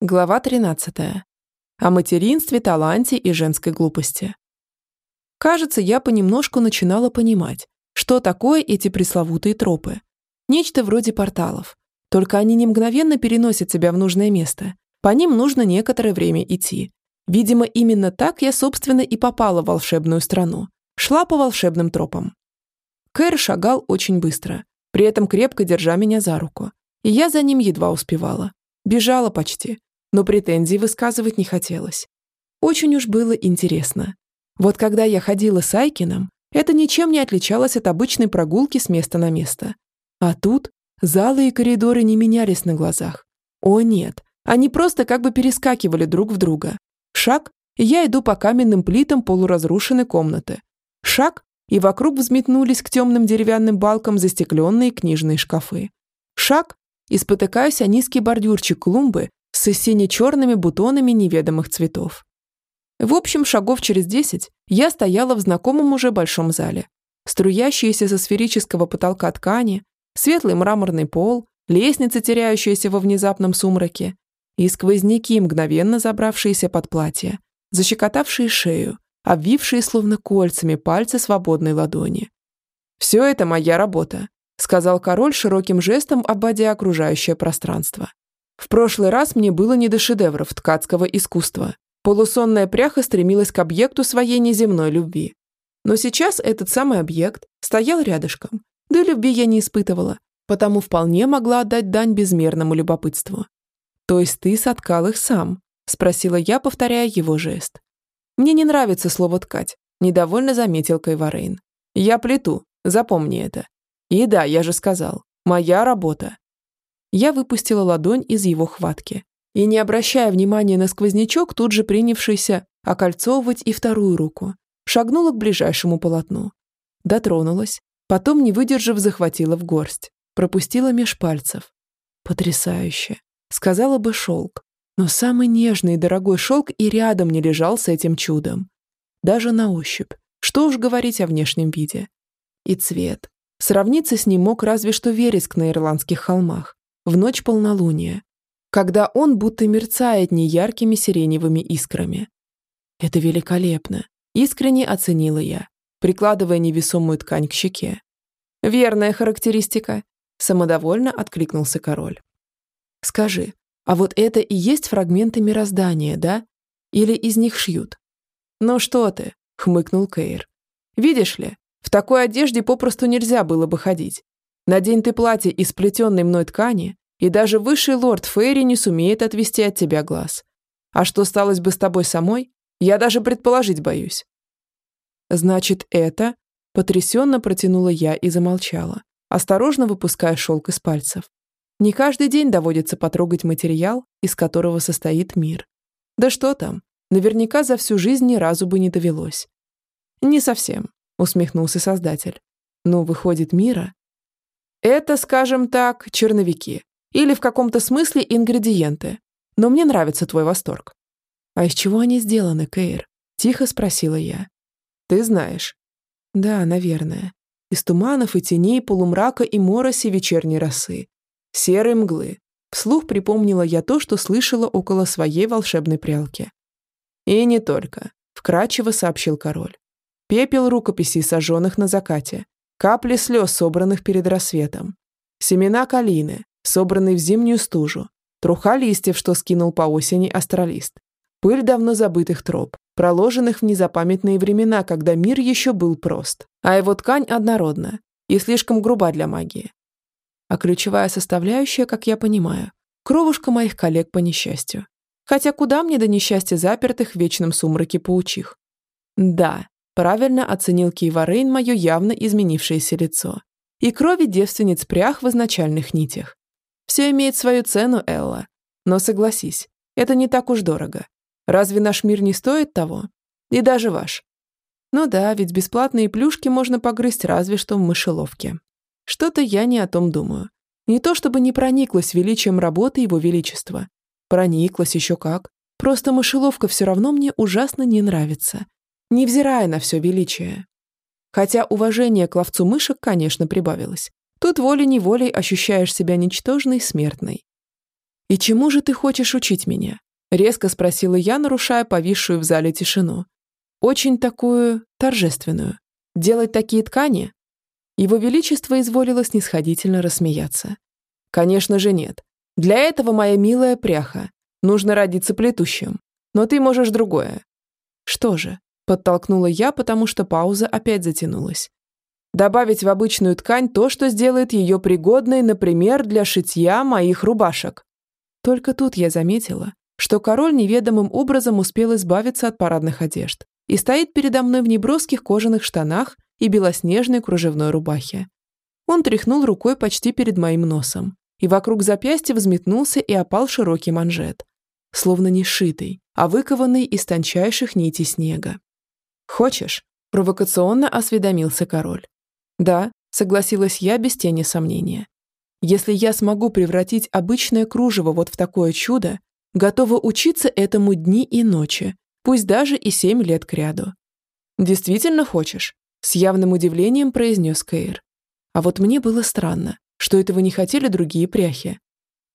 Глава 13. О материнстве, таланте и женской глупости. Кажется, я понемножку начинала понимать, что такое эти пресловутые тропы. Нечто вроде порталов. Только они не мгновенно переносят тебя в нужное место. По ним нужно некоторое время идти. Видимо, именно так я, собственно, и попала в волшебную страну. Шла по волшебным тропам. Кэр шагал очень быстро, при этом крепко держа меня за руку. И я за ним едва успевала. Бежала почти, но претензий высказывать не хотелось. Очень уж было интересно. Вот когда я ходила с Айкином, это ничем не отличалось от обычной прогулки с места на место. А тут залы и коридоры не менялись на глазах. О нет, они просто как бы перескакивали друг в друга. Шаг, и я иду по каменным плитам полуразрушенной комнаты. Шаг, и вокруг взметнулись к темным деревянным балкам застекленные книжные шкафы. Шаг, и спотыкаюсь о низкий бордюрчик клумбы с сине-черными бутонами неведомых цветов. В общем, шагов через десять я стояла в знакомом уже большом зале. Струящиеся со сферического потолка ткани, светлый мраморный пол, лестница, теряющаяся во внезапном сумраке, и сквозняки, мгновенно забравшиеся под платье, защекотавшие шею, обвившие словно кольцами пальцы свободной ладони. «Все это моя работа», сказал король широким жестом, обводя окружающее пространство. В прошлый раз мне было не до шедевров ткацкого искусства. Полусонная пряха стремилась к объекту своей неземной любви. Но сейчас этот самый объект стоял рядышком, да любви я не испытывала, потому вполне могла отдать дань безмерному любопытству. «То есть ты соткал их сам?» – спросила я, повторяя его жест. «Мне не нравится слово «ткать», – недовольно заметил Кайварейн. «Я плету, запомни это. И да, я же сказал, моя работа. Я выпустила ладонь из его хватки и, не обращая внимания на сквознячок, тут же принявшийся окольцовывать и вторую руку, шагнула к ближайшему полотну. Дотронулась, потом, не выдержав, захватила в горсть, пропустила меж пальцев. «Потрясающе!» — сказала бы шелк, но самый нежный и дорогой шелк и рядом не лежал с этим чудом. Даже на ощупь. Что уж говорить о внешнем виде. И цвет. Сравниться с ним мог разве что вереск на ирландских холмах в ночь полнолуния, когда он будто мерцает неяркими сиреневыми искрами. Это великолепно, искренне оценила я, прикладывая невесомую ткань к щеке. Верная характеристика, самодовольно откликнулся король. Скажи, а вот это и есть фрагменты мироздания, да? Или из них шьют? Ну что ты, хмыкнул Кейр. Видишь ли, в такой одежде попросту нельзя было бы ходить. Надень ты платье из плетенной мной ткани, и даже высший лорд Фейри не сумеет отвести от тебя глаз. А что сталось бы с тобой самой, я даже предположить боюсь». «Значит, это...» – потрясенно протянула я и замолчала, осторожно выпуская шелк из пальцев. Не каждый день доводится потрогать материал, из которого состоит мир. Да что там, наверняка за всю жизнь ни разу бы не довелось. Не совсем, усмехнулся создатель. Ну, выходит, мира это, скажем так, черновики. Или в каком-то смысле ингредиенты. Но мне нравится твой восторг. А из чего они сделаны, Кейр? Тихо спросила я. Ты знаешь. Да, наверное. Из туманов и теней, полумрака и мороси вечерней росы. Серой мглы. Вслух припомнила я то, что слышала около своей волшебной прялки. И не только, вкрадчиво сообщил король. Пепел рукописей, сожженных на закате, Капли слез, собранных перед рассветом. Семена калины, собранные в зимнюю стужу. Труха листьев, что скинул по осени астралист. Пыль давно забытых троп, проложенных в незапамятные времена, когда мир еще был прост. А его ткань однородна и слишком груба для магии. А ключевая составляющая, как я понимаю, кровушка моих коллег по несчастью. Хотя куда мне до несчастья запертых в вечном сумраке паучих? Да, Правильно оценил Кейварейн мое явно изменившееся лицо. И крови девственниц прях в изначальных нитях. Все имеет свою цену, Элла. Но согласись, это не так уж дорого. Разве наш мир не стоит того? И даже ваш. Ну да, ведь бесплатные плюшки можно погрызть разве что в мышеловке. Что-то я не о том думаю. Не то чтобы не прониклась величием работы его величества. Прониклась еще как. Просто мышеловка все равно мне ужасно не нравится невзирая на все величие. Хотя уважение к ловцу мышек, конечно, прибавилось. Тут волей-неволей ощущаешь себя ничтожной смертной. «И чему же ты хочешь учить меня?» — резко спросила я, нарушая повисшую в зале тишину. «Очень такую торжественную. Делать такие ткани?» Его Величество изволило снисходительно рассмеяться. «Конечно же нет. Для этого, моя милая пряха, нужно родиться плетущим. Но ты можешь другое». «Что же?» — подтолкнула я, потому что пауза опять затянулась. «Добавить в обычную ткань то, что сделает ее пригодной, например, для шитья моих рубашек». Только тут я заметила, что король неведомым образом успел избавиться от парадных одежд и стоит передо мной в неброских кожаных штанах и белоснежной кружевной рубахе. Он тряхнул рукой почти перед моим носом, и вокруг запястья взметнулся и опал широкий манжет, словно не шитый, а выкованный из тончайших нитей снега. «Хочешь?» – провокационно осведомился король. «Да», – согласилась я без тени сомнения. Если я смогу превратить обычное кружево вот в такое чудо, готова учиться этому дни и ночи, пусть даже и семь лет кряду. «Действительно хочешь?» — с явным удивлением произнес Кейр. А вот мне было странно, что этого не хотели другие пряхи.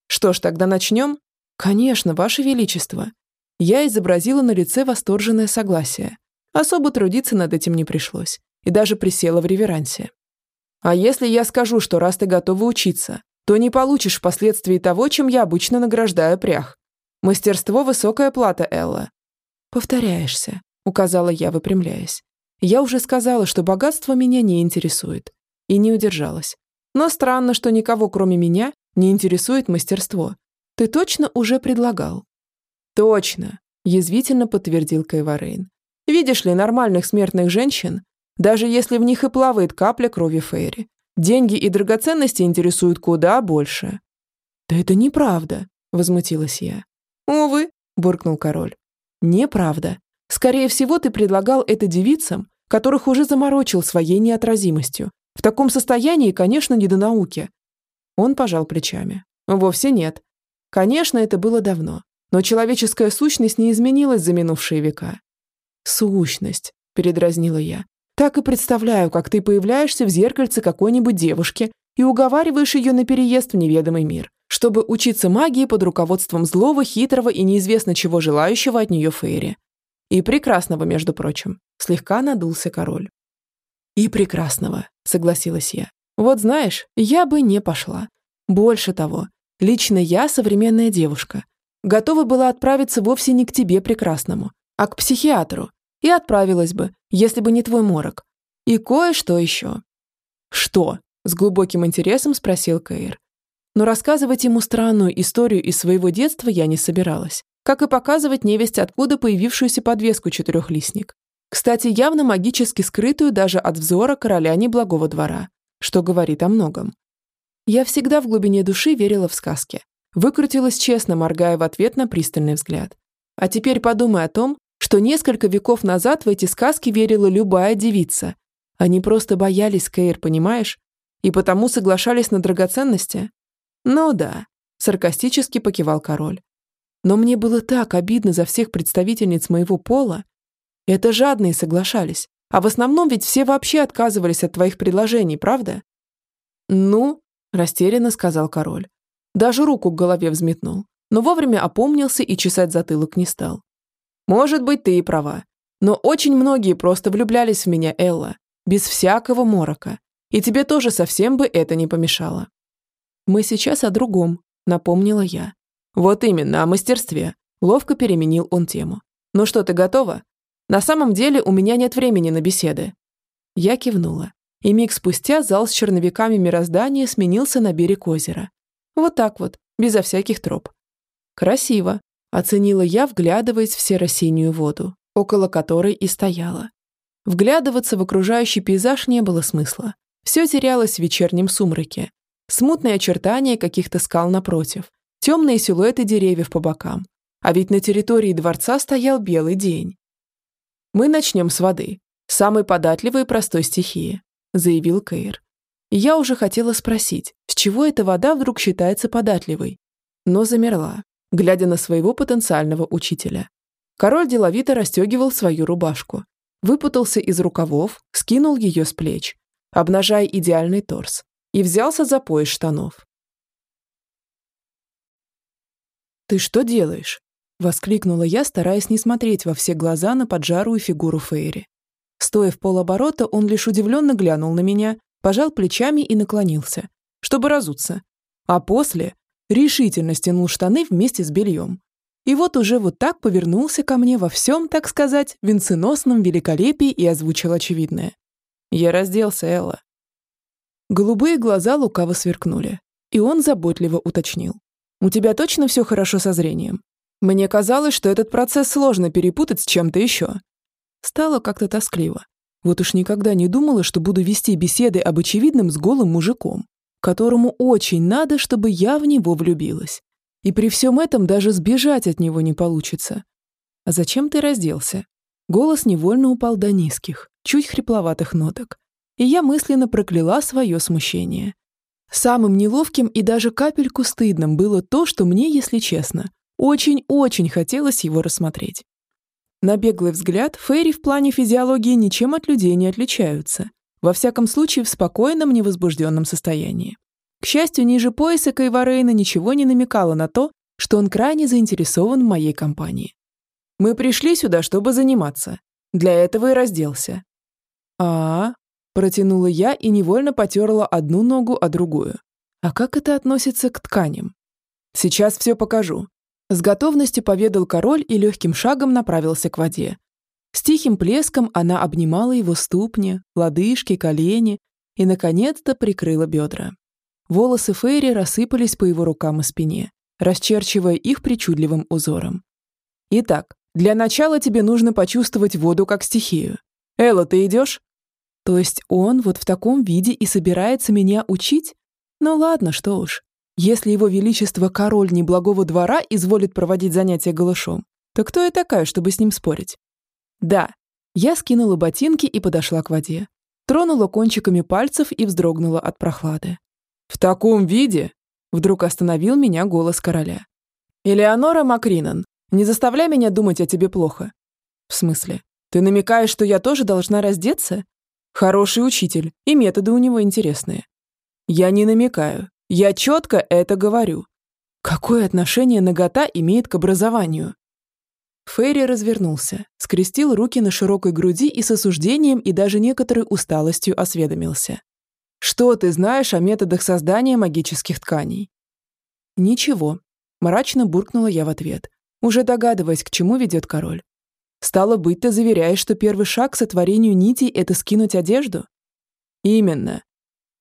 «Что ж, тогда начнем?» «Конечно, Ваше Величество». Я изобразила на лице восторженное согласие. Особо трудиться над этим не пришлось. И даже присела в реверансе. А если я скажу, что раз ты готова учиться, то не получишь впоследствии того, чем я обычно награждаю прях. Мастерство – высокая плата, Элла. Повторяешься, указала я, выпрямляясь. Я уже сказала, что богатство меня не интересует. И не удержалась. Но странно, что никого, кроме меня, не интересует мастерство. Ты точно уже предлагал? Точно, язвительно подтвердил Кайварейн. Видишь ли, нормальных смертных женщин даже если в них и плавает капля крови Фейри. Деньги и драгоценности интересуют куда больше. «Да это неправда», — возмутилась я. «Увы», — буркнул король. «Неправда. Скорее всего, ты предлагал это девицам, которых уже заморочил своей неотразимостью. В таком состоянии, конечно, не до науки». Он пожал плечами. «Вовсе нет. Конечно, это было давно, но человеческая сущность не изменилась за минувшие века». «Сущность», — передразнила я. Так и представляю, как ты появляешься в зеркальце какой-нибудь девушки и уговариваешь ее на переезд в неведомый мир, чтобы учиться магии под руководством злого, хитрого и неизвестно чего желающего от нее Фейри. И прекрасного, между прочим. Слегка надулся король. И прекрасного, согласилась я. Вот знаешь, я бы не пошла. Больше того, лично я современная девушка. Готова была отправиться вовсе не к тебе прекрасному, а к психиатру, и отправилась бы, если бы не твой морок. И кое-что еще». «Что?» – с глубоким интересом спросил Кейр. Но рассказывать ему странную историю из своего детства я не собиралась, как и показывать невесть откуда появившуюся подвеску четырехлистник. Кстати, явно магически скрытую даже от взора короля неблагого двора, что говорит о многом. Я всегда в глубине души верила в сказки. Выкрутилась честно, моргая в ответ на пристальный взгляд. А теперь подумай о том, что несколько веков назад в эти сказки верила любая девица. Они просто боялись Кейр, понимаешь? И потому соглашались на драгоценности? Ну да, саркастически покивал король. Но мне было так обидно за всех представительниц моего пола. Это жадные соглашались. А в основном ведь все вообще отказывались от твоих предложений, правда? Ну, растерянно сказал король. Даже руку к голове взметнул, но вовремя опомнился и чесать затылок не стал. Может быть, ты и права. Но очень многие просто влюблялись в меня, Элла, без всякого морока. И тебе тоже совсем бы это не помешало. Мы сейчас о другом, напомнила я. Вот именно, о мастерстве. Ловко переменил он тему. Ну что, ты готова? На самом деле у меня нет времени на беседы. Я кивнула. И миг спустя зал с черновиками мироздания сменился на берег озера. Вот так вот, безо всяких троп. Красиво, Оценила я, вглядываясь в серо-синюю воду, около которой и стояла. Вглядываться в окружающий пейзаж не было смысла. Все терялось в вечернем сумраке. Смутные очертания каких-то скал напротив, темные силуэты деревьев по бокам. А ведь на территории дворца стоял белый день. «Мы начнем с воды, самой податливой и простой стихии», заявил Кейр. Я уже хотела спросить, с чего эта вода вдруг считается податливой, но замерла глядя на своего потенциального учителя. Король деловито расстегивал свою рубашку, выпутался из рукавов, скинул ее с плеч, обнажая идеальный торс, и взялся за пояс штанов. «Ты что делаешь?» — воскликнула я, стараясь не смотреть во все глаза на поджарую фигуру Фейри. Стоя в полоборота, он лишь удивленно глянул на меня, пожал плечами и наклонился, чтобы разуться. А после решительно стянул штаны вместе с бельем. И вот уже вот так повернулся ко мне во всем, так сказать, венценосном великолепии и озвучил очевидное. Я разделся, Элла. Голубые глаза лукаво сверкнули, и он заботливо уточнил. «У тебя точно все хорошо со зрением? Мне казалось, что этот процесс сложно перепутать с чем-то еще». Стало как-то тоскливо. Вот уж никогда не думала, что буду вести беседы об очевидном с голым мужиком, которому очень надо, чтобы я в него влюбилась. И при всем этом даже сбежать от него не получится. А зачем ты разделся? Голос невольно упал до низких, чуть хрипловатых ноток. И я мысленно прокляла свое смущение. Самым неловким и даже капельку стыдным было то, что мне, если честно, очень-очень хотелось его рассмотреть. На беглый взгляд, фейри в плане физиологии ничем от людей не отличаются. Во всяком случае, в спокойном, невозбужденном состоянии. К счастью, ниже пояса Кайварейна ничего не намекало на то, что он крайне заинтересован в моей компании. «Мы пришли сюда, чтобы заниматься. Для этого и разделся». А, -а, -а протянула я и невольно потерла одну ногу, а другую. А как это относится к тканям? Сейчас все покажу. С готовностью поведал король и легким шагом направился к воде. С тихим плеском она обнимала его ступни, лодыжки, колени и, наконец-то, прикрыла бедра. Волосы Фейри рассыпались по его рукам и спине, расчерчивая их причудливым узором. «Итак, для начала тебе нужно почувствовать воду как стихию. Элла, ты идешь?» То есть он вот в таком виде и собирается меня учить? Ну ладно, что уж. Если его величество король неблагого двора изволит проводить занятия голышом, то кто я такая, чтобы с ним спорить? Да. Я скинула ботинки и подошла к воде. Тронула кончиками пальцев и вздрогнула от прохлады. «В таком виде?» Вдруг остановил меня голос короля. «Элеонора Макринан, не заставляй меня думать о тебе плохо». «В смысле? Ты намекаешь, что я тоже должна раздеться?» «Хороший учитель, и методы у него интересные». «Я не намекаю. Я четко это говорю». «Какое отношение нагота имеет к образованию?» Ферри развернулся, скрестил руки на широкой груди и с осуждением и даже некоторой усталостью осведомился. Что ты знаешь о методах создания магических тканей? Ничего, мрачно буркнула я в ответ, уже догадываясь, к чему ведет король. Стало быть, ты заверяешь, что первый шаг к сотворению нитей – это скинуть одежду? Именно.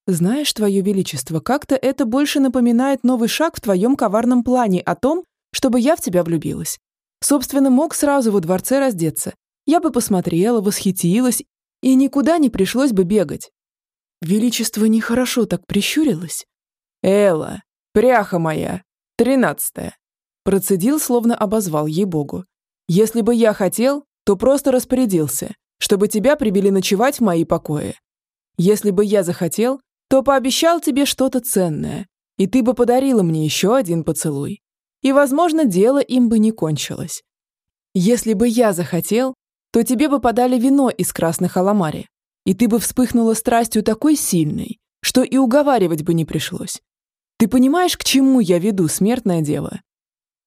Знаешь, твое величество, как-то это больше напоминает новый шаг в твоем коварном плане о том, чтобы я в тебя влюбилась. Собственно, мог сразу во дворце раздеться. Я бы посмотрела, восхитилась, и никуда не пришлось бы бегать. Величество нехорошо так прищурилось. «Элла, пряха моя, тринадцатая!» Процедил, словно обозвал ей-богу. «Если бы я хотел, то просто распорядился, чтобы тебя прибили ночевать в мои покои. Если бы я захотел, то пообещал тебе что-то ценное, и ты бы подарила мне еще один поцелуй. И, возможно, дело им бы не кончилось. Если бы я захотел, то тебе бы подали вино из красных аламари, и ты бы вспыхнула страстью такой сильной, что и уговаривать бы не пришлось. Ты понимаешь, к чему я веду, смертное дело?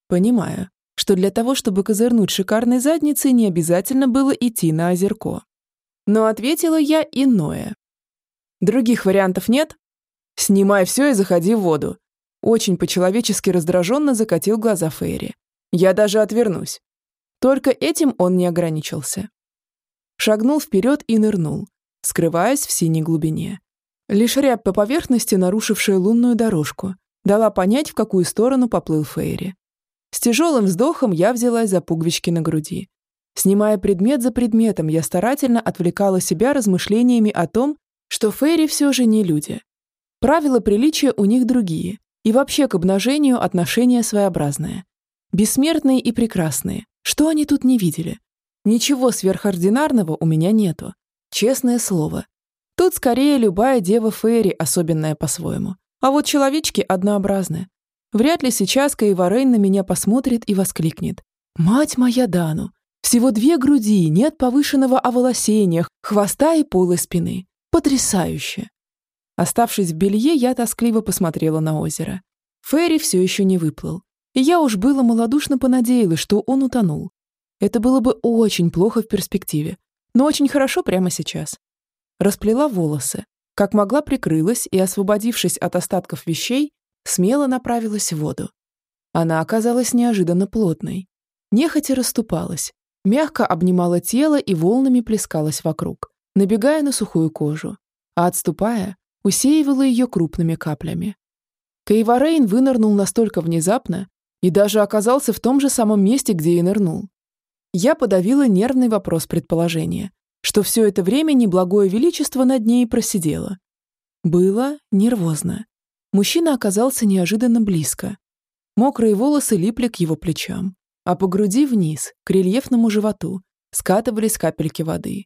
Понимаю, что для того, чтобы козырнуть шикарной задницей, не обязательно было идти на озерко. Но ответила я иное. Других вариантов нет? Снимай все и заходи в воду. Очень по-человечески раздраженно закатил глаза Фейри. Я даже отвернусь. Только этим он не ограничился. Шагнул вперед и нырнул, скрываясь в синей глубине. Лишь рябь по поверхности, нарушившая лунную дорожку, дала понять, в какую сторону поплыл Фейри. С тяжелым вздохом я взялась за пуговички на груди. Снимая предмет за предметом, я старательно отвлекала себя размышлениями о том, что Фейри все же не люди. Правила приличия у них другие, и вообще к обнажению отношение своеобразное. Бессмертные и прекрасные. Что они тут не видели? Ничего сверхординарного у меня нету. Честное слово. Тут скорее любая дева Фейри особенная по-своему. А вот человечки однообразны. Вряд ли сейчас Каеварейн на меня посмотрит и воскликнет. «Мать моя Дану! Всего две груди, нет повышенного оволосения, хвоста и полой спины. Потрясающе!» Оставшись в белье, я тоскливо посмотрела на озеро. Ферри все еще не выплыл. И я уж было малодушно понадеялась, что он утонул. Это было бы очень плохо в перспективе, но очень хорошо прямо сейчас. Расплела волосы, как могла прикрылась и, освободившись от остатков вещей, смело направилась в воду. Она оказалась неожиданно плотной. Нехотя расступалась, мягко обнимала тело и волнами плескалась вокруг, набегая на сухую кожу, а отступая, усеивала ее крупными каплями. Кейварейн вынырнул настолько внезапно и даже оказался в том же самом месте, где и нырнул. Я подавила нервный вопрос предположения, что все это время неблагое величество над ней просидело. Было нервозно. Мужчина оказался неожиданно близко. Мокрые волосы липли к его плечам, а по груди вниз, к рельефному животу, скатывались капельки воды.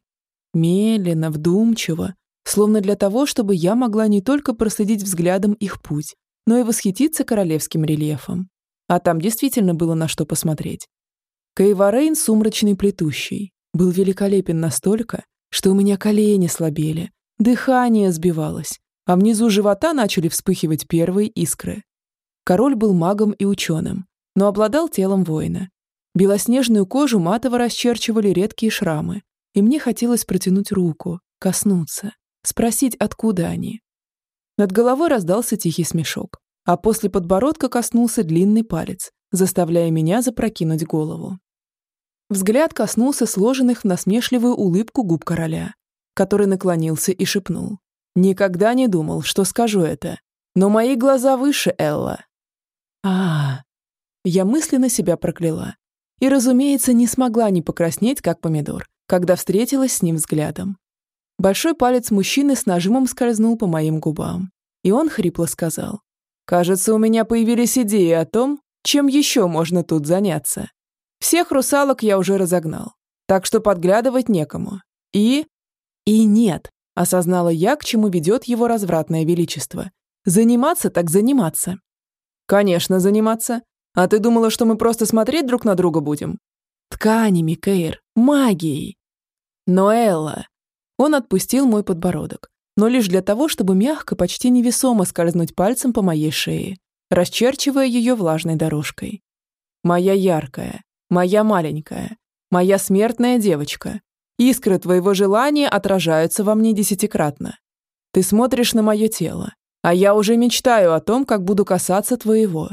Медленно, вдумчиво, словно для того, чтобы я могла не только проследить взглядом их путь, но и восхититься королевским рельефом. А там действительно было на что посмотреть. Кайварейн сумрачный плетущий был великолепен настолько, что у меня колени слабели, дыхание сбивалось, а внизу живота начали вспыхивать первые искры. Король был магом и ученым, но обладал телом воина. Белоснежную кожу матово расчерчивали редкие шрамы, и мне хотелось протянуть руку, коснуться, спросить, откуда они. Над головой раздался тихий смешок, а после подбородка коснулся длинный палец, заставляя меня запрокинуть голову. Взгляд коснулся сложенных в насмешливую улыбку губ короля, который наклонился и шепнул. «Никогда не думал, что скажу это, но мои глаза выше, Элла». А, -а, а Я мысленно себя прокляла. И, разумеется, не смогла не покраснеть, как помидор, когда встретилась с ним взглядом. Большой палец мужчины с нажимом скользнул по моим губам, и он хрипло сказал. «Кажется, у меня появились идеи о том, чем еще можно тут заняться. Всех русалок я уже разогнал, так что подглядывать некому. И... И нет, осознала я, к чему ведет его развратное величество. Заниматься так заниматься. Конечно, заниматься. А ты думала, что мы просто смотреть друг на друга будем? Тканями, Кейр, магией. Но Элла, он отпустил мой подбородок, но лишь для того, чтобы мягко, почти невесомо скользнуть пальцем по моей шее, расчерчивая ее влажной дорожкой. «Моя яркая, моя маленькая, моя смертная девочка, искры твоего желания отражаются во мне десятикратно. Ты смотришь на мое тело, а я уже мечтаю о том, как буду касаться твоего.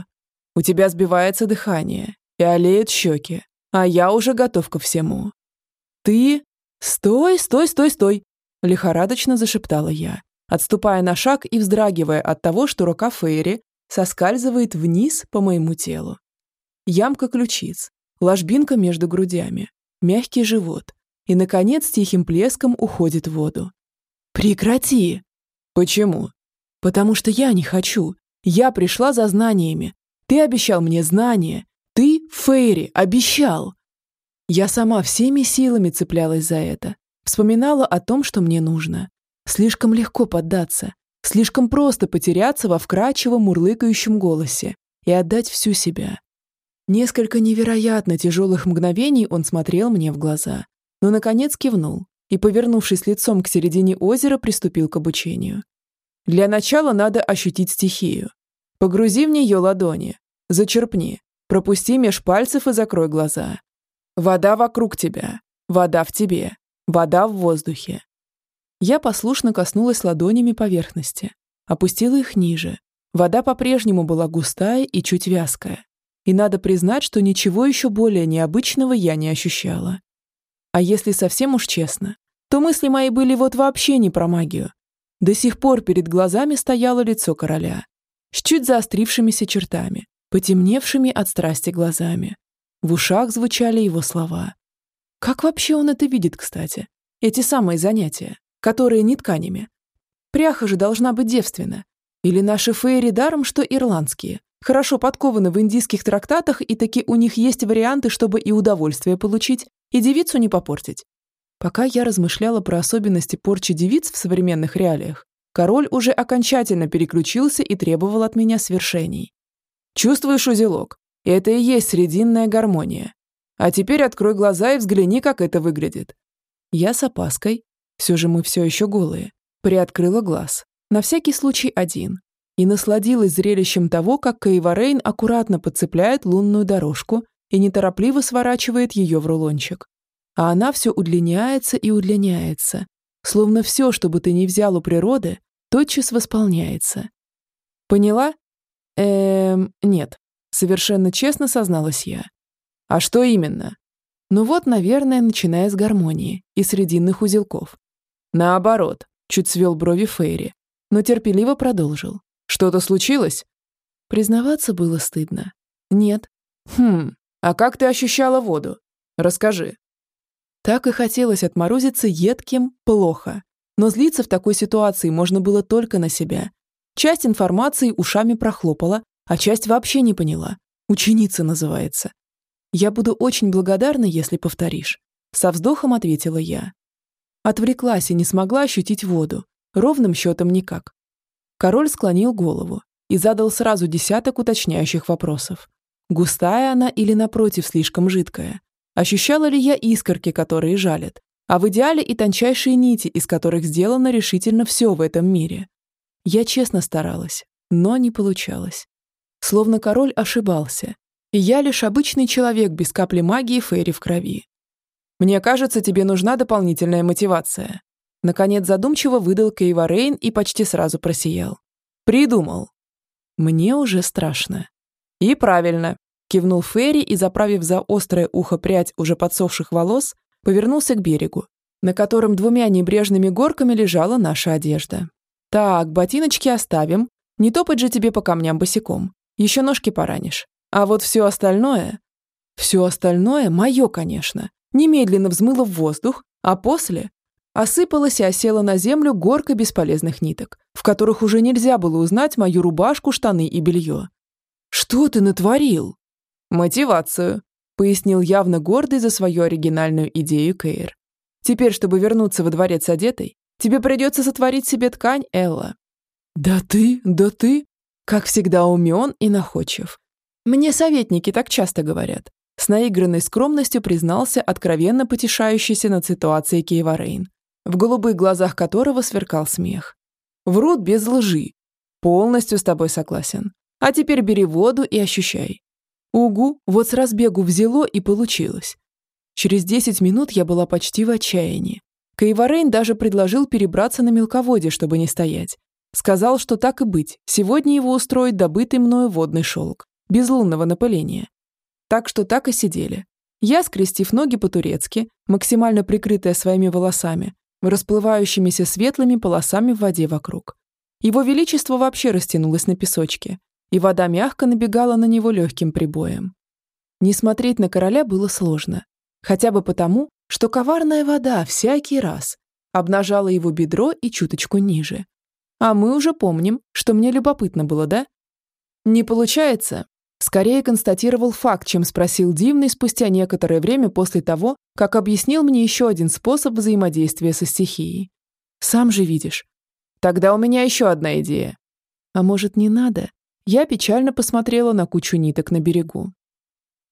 У тебя сбивается дыхание и олеют щеки, а я уже готов ко всему. Ты «Стой, стой, стой, стой!» – лихорадочно зашептала я, отступая на шаг и вздрагивая от того, что рука Фейри соскальзывает вниз по моему телу. Ямка ключиц, ложбинка между грудями, мягкий живот и, наконец, тихим плеском уходит в воду. «Прекрати!» «Почему?» «Потому что я не хочу. Я пришла за знаниями. Ты обещал мне знания. Ты, Фейри, обещал!» Я сама всеми силами цеплялась за это, вспоминала о том, что мне нужно. Слишком легко поддаться, слишком просто потеряться во вкрадчивом мурлыкающем голосе и отдать всю себя. Несколько невероятно тяжелых мгновений он смотрел мне в глаза, но, наконец, кивнул и, повернувшись лицом к середине озера, приступил к обучению. Для начала надо ощутить стихию. Погрузи в нее ладони, зачерпни, пропусти меж пальцев и закрой глаза. Вода вокруг тебя, вода в тебе, вода в воздухе. Я послушно коснулась ладонями поверхности, опустила их ниже. Вода по-прежнему была густая и чуть вязкая. И надо признать, что ничего еще более необычного я не ощущала. А если совсем уж честно, то мысли мои были вот вообще не про магию. До сих пор перед глазами стояло лицо короля, с чуть заострившимися чертами, потемневшими от страсти глазами. В ушах звучали его слова. Как вообще он это видит, кстати? Эти самые занятия, которые не тканями. Пряха же должна быть девственна. Или наши фейри даром, что ирландские. Хорошо подкованы в индийских трактатах, и таки у них есть варианты, чтобы и удовольствие получить, и девицу не попортить. Пока я размышляла про особенности порчи девиц в современных реалиях, король уже окончательно переключился и требовал от меня свершений. «Чувствуешь узелок? Это и есть срединная гармония. А теперь открой глаза и взгляни, как это выглядит. Я с опаской, все же мы все еще голые, приоткрыла глаз. На всякий случай один. и насладилась зрелищем того, как Каеварейн аккуратно подцепляет лунную дорожку и неторопливо сворачивает ее в рулончик. А она все удлиняется и удлиняется, словно все, что бы ты ни взял у природы, тотчас восполняется. Поняла? Эм, нет. Совершенно честно созналась я. А что именно? Ну вот, наверное, начиная с гармонии и срединных узелков. Наоборот, чуть свел брови Фейри, но терпеливо продолжил. Что-то случилось? Признаваться было стыдно. Нет. Хм, а как ты ощущала воду? Расскажи. Так и хотелось отморозиться едким плохо. Но злиться в такой ситуации можно было только на себя. Часть информации ушами прохлопала, а часть вообще не поняла. Ученица называется. Я буду очень благодарна, если повторишь. Со вздохом ответила я. Отвлеклась и не смогла ощутить воду. Ровным счетом никак. Король склонил голову и задал сразу десяток уточняющих вопросов. Густая она или, напротив, слишком жидкая? Ощущала ли я искорки, которые жалят? А в идеале и тончайшие нити, из которых сделано решительно все в этом мире. Я честно старалась, но не получалось. Словно король ошибался, и я лишь обычный человек без капли магии Фейри в крови. Мне кажется, тебе нужна дополнительная мотивация. Наконец задумчиво выдал Кейва Рейн и почти сразу просиял. «Придумал». «Мне уже страшно». «И правильно», – кивнул Ферри и, заправив за острое ухо прядь уже подсохших волос, повернулся к берегу, на котором двумя небрежными горками лежала наша одежда. «Так, ботиночки оставим. Не топать же тебе по камням босиком. Еще ножки поранишь. А вот все остальное...» «Все остальное мое, конечно. Немедленно взмыло в воздух, а после осыпалась и осела на землю горка бесполезных ниток, в которых уже нельзя было узнать мою рубашку, штаны и белье. «Что ты натворил?» «Мотивацию», — пояснил явно гордый за свою оригинальную идею Кейр. «Теперь, чтобы вернуться во дворец одетой, тебе придется сотворить себе ткань, Элла». «Да ты, да ты!» Как всегда умен и находчив. Мне советники так часто говорят. С наигранной скромностью признался откровенно потешающийся над ситуацией Кейварейн в голубых глазах которого сверкал смех. Врут без лжи. Полностью с тобой согласен. А теперь бери воду и ощущай. Угу, вот с разбегу взяло и получилось. Через 10 минут я была почти в отчаянии. Кайварейн даже предложил перебраться на мелководье, чтобы не стоять. Сказал, что так и быть, сегодня его устроит добытый мною водный шелк, без лунного напыления. Так что так и сидели. Я, скрестив ноги по-турецки, максимально прикрытая своими волосами, расплывающимися светлыми полосами в воде вокруг. Его величество вообще растянулось на песочке, и вода мягко набегала на него легким прибоем. Не смотреть на короля было сложно, хотя бы потому, что коварная вода всякий раз обнажала его бедро и чуточку ниже. А мы уже помним, что мне любопытно было, да? Не получается, Скорее констатировал факт, чем спросил Дивный спустя некоторое время после того, как объяснил мне еще один способ взаимодействия со стихией. «Сам же видишь». «Тогда у меня еще одна идея». «А может, не надо?» Я печально посмотрела на кучу ниток на берегу.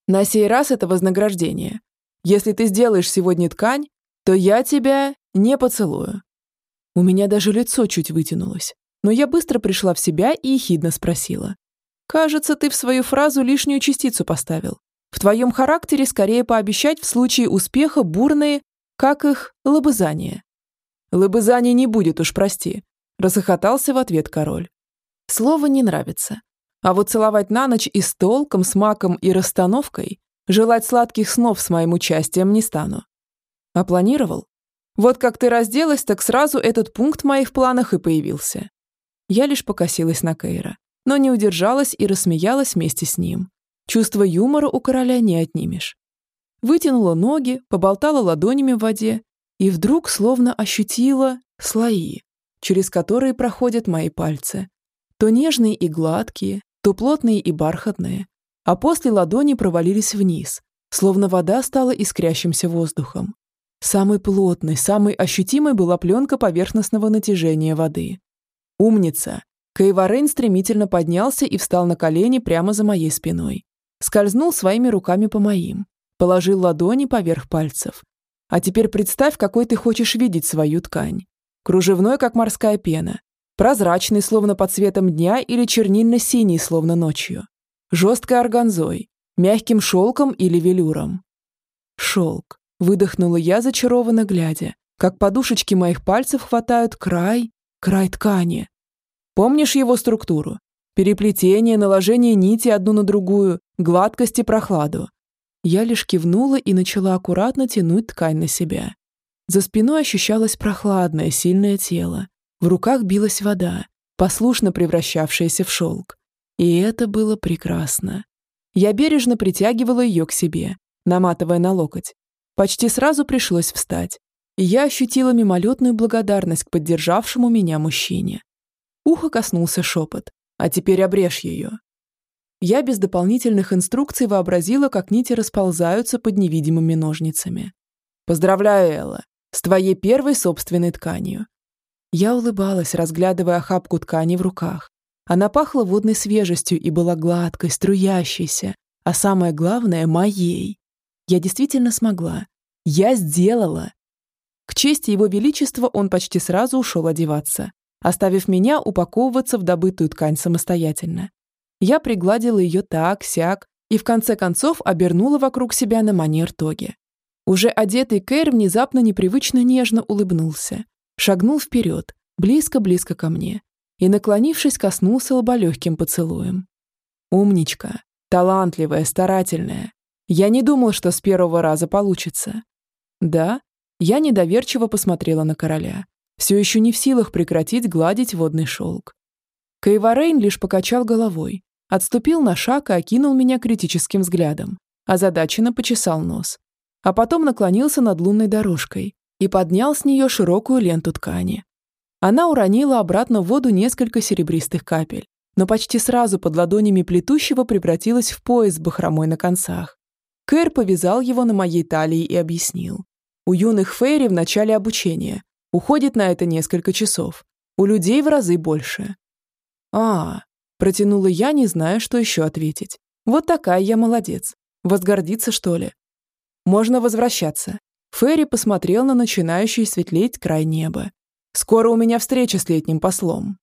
«На сей раз это вознаграждение. Если ты сделаешь сегодня ткань, то я тебя не поцелую». У меня даже лицо чуть вытянулось, но я быстро пришла в себя и ехидно спросила. Кажется, ты в свою фразу лишнюю частицу поставил. В твоем характере скорее пообещать в случае успеха бурные, как их, лобызания. Лобызания не будет уж, прости. Расохотался в ответ король. Слово не нравится. А вот целовать на ночь и с толком, с маком и расстановкой, желать сладких снов с моим участием не стану. А планировал? Вот как ты разделась, так сразу этот пункт в моих планах и появился. Я лишь покосилась на Кейра но не удержалась и рассмеялась вместе с ним. Чувство юмора у короля не отнимешь. Вытянула ноги, поболтала ладонями в воде и вдруг словно ощутила слои, через которые проходят мои пальцы. То нежные и гладкие, то плотные и бархатные, а после ладони провалились вниз, словно вода стала искрящимся воздухом. Самой плотной, самой ощутимой была пленка поверхностного натяжения воды. «Умница!» Кайварейн стремительно поднялся и встал на колени прямо за моей спиной. Скользнул своими руками по моим. Положил ладони поверх пальцев. А теперь представь, какой ты хочешь видеть свою ткань. Кружевной, как морская пена. Прозрачный, словно под светом дня, или чернильно-синий, словно ночью. Жесткой органзой, мягким шелком или велюром. Шелк. Выдохнула я, зачарованно глядя, как подушечки моих пальцев хватают край, край ткани. Помнишь его структуру? Переплетение, наложение нити одну на другую, гладкость и прохладу. Я лишь кивнула и начала аккуратно тянуть ткань на себя. За спиной ощущалось прохладное, сильное тело. В руках билась вода, послушно превращавшаяся в шелк. И это было прекрасно. Я бережно притягивала ее к себе, наматывая на локоть. Почти сразу пришлось встать. И я ощутила мимолетную благодарность к поддержавшему меня мужчине. Ухо коснулся шепот. «А теперь обрежь ее». Я без дополнительных инструкций вообразила, как нити расползаются под невидимыми ножницами. «Поздравляю, Элла, с твоей первой собственной тканью». Я улыбалась, разглядывая охапку ткани в руках. Она пахла водной свежестью и была гладкой, струящейся, а самое главное — моей. Я действительно смогла. Я сделала. К чести его величества он почти сразу ушел одеваться, оставив меня упаковываться в добытую ткань самостоятельно. Я пригладила ее так-сяк и в конце концов обернула вокруг себя на манер тоги. Уже одетый Кэр внезапно непривычно нежно улыбнулся, шагнул вперед, близко-близко ко мне, и, наклонившись, коснулся лба легким поцелуем. «Умничка, талантливая, старательная. Я не думал, что с первого раза получится». «Да?» Я недоверчиво посмотрела на короля, все еще не в силах прекратить гладить водный шелк. Кайварейн лишь покачал головой, отступил на шаг и окинул меня критическим взглядом, озадаченно почесал нос. А потом наклонился над лунной дорожкой и поднял с нее широкую ленту ткани. Она уронила обратно в воду несколько серебристых капель, но почти сразу под ладонями плетущего превратилась в пояс с бахромой на концах. Кэр повязал его на моей талии и объяснил. У юных фейри в начале обучения уходит на это несколько часов, у людей в разы больше. А, Протянула я, не зная, что еще ответить. Вот такая я молодец. Возгордиться, что ли? Можно возвращаться. Ферри посмотрел на начинающий светлеть край неба. Скоро у меня встреча с летним послом.